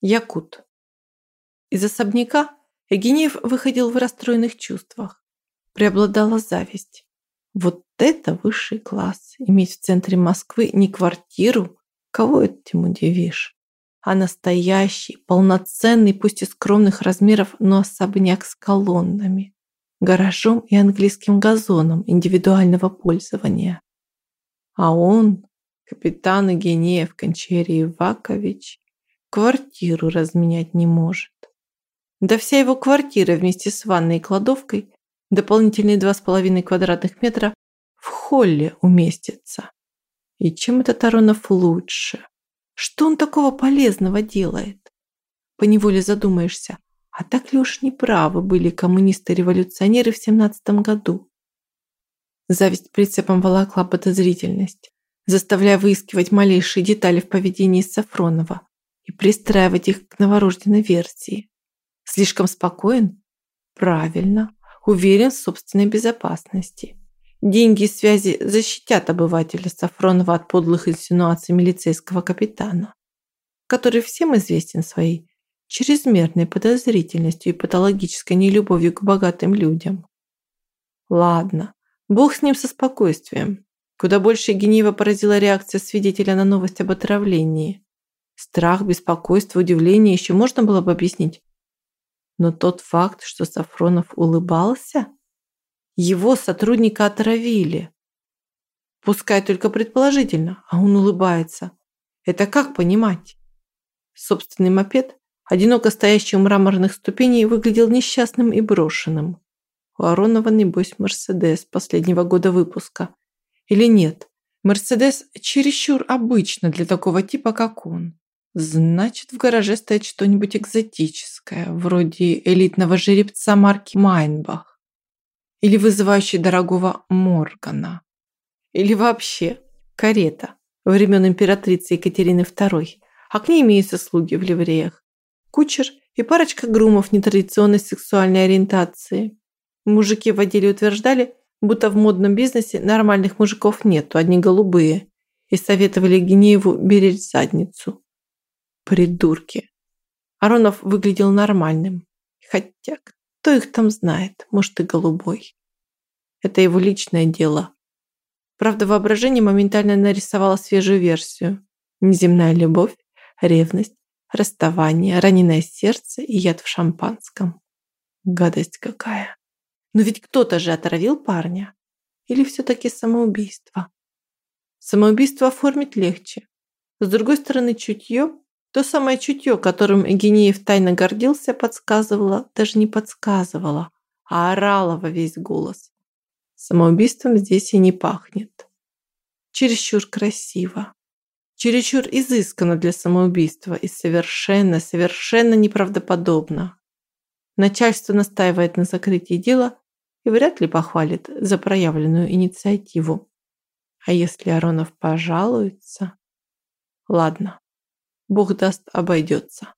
Якут. Из особняка Эгинеев выходил в расстроенных чувствах. Преобладала зависть. Вот это высший класс. Иметь в центре Москвы не квартиру, кого этим удивишь, а настоящий, полноценный, пусть и скромных размеров, но особняк с колоннами, гаражом и английским газоном индивидуального пользования. А он, капитан Эгинеев Кончерий Ивакович, квартиру разменять не может. Да вся его квартира вместе с ванной и кладовкой, дополнительные два с половиной квадратных метра, в холле уместится. И чем этот Аронов лучше? Что он такого полезного делает? Поневоле задумаешься, а так ли уж неправы были коммунисты-революционеры в семнадцатом году? Зависть прицепом волокла подозрительность, заставляя выискивать малейшие детали в поведении Сафронова и пристраивать их к новорожденной версии. Слишком спокоен? Правильно. Уверен в собственной безопасности. Деньги и связи защитят обывателя Сафронова от подлых инсинуаций милицейского капитана, который всем известен своей чрезмерной подозрительностью и патологической нелюбовью к богатым людям. Ладно, бог с ним со спокойствием. Куда больше Генеева поразила реакция свидетеля на новость об отравлении. Страх, беспокойство, удивление еще можно было бы объяснить. Но тот факт, что Сафронов улыбался, его сотрудника отравили. Пускай только предположительно, а он улыбается. Это как понимать? Собственный мопед, одиноко стоящий у мраморных ступеней, выглядел несчастным и брошенным. У Аронова, небось, Мерседес последнего года выпуска. Или нет? Мерседес чересчур обычно для такого типа, как он. Значит, в гараже стоит что-нибудь экзотическое, вроде элитного жеребца марки Майнбах. Или вызывающий дорогого Моргана. Или вообще карета времен императрицы Екатерины II, а к ней имеются слуги в ливреях. Кучер и парочка грумов нетрадиционной сексуальной ориентации. Мужики в отделе утверждали, будто в модном бизнесе нормальных мужиков нету, одни голубые, и советовали Генееву беречь задницу. Придурки. Аронов выглядел нормальным. Хотя, кто их там знает, может и голубой. Это его личное дело. Правда, воображение моментально нарисовало свежую версию. Неземная любовь, ревность, расставание, раненое сердце и яд в шампанском. Гадость какая. Но ведь кто-то же отравил парня. Или все-таки самоубийство? Самоубийство оформить легче. С другой стороны, чутье то самое чутье, которым Генеев тайно гордился, подсказывало, даже не подсказывало, а орало во весь голос. Самоубийством здесь и не пахнет. Чересчур красиво. Чересчур изысканно для самоубийства и совершенно, совершенно неправдоподобно. Начальство настаивает на закрытии дела и вряд ли похвалит за проявленную инициативу. А если Аронов пожалуется? Ладно. Бог даст, обойдется.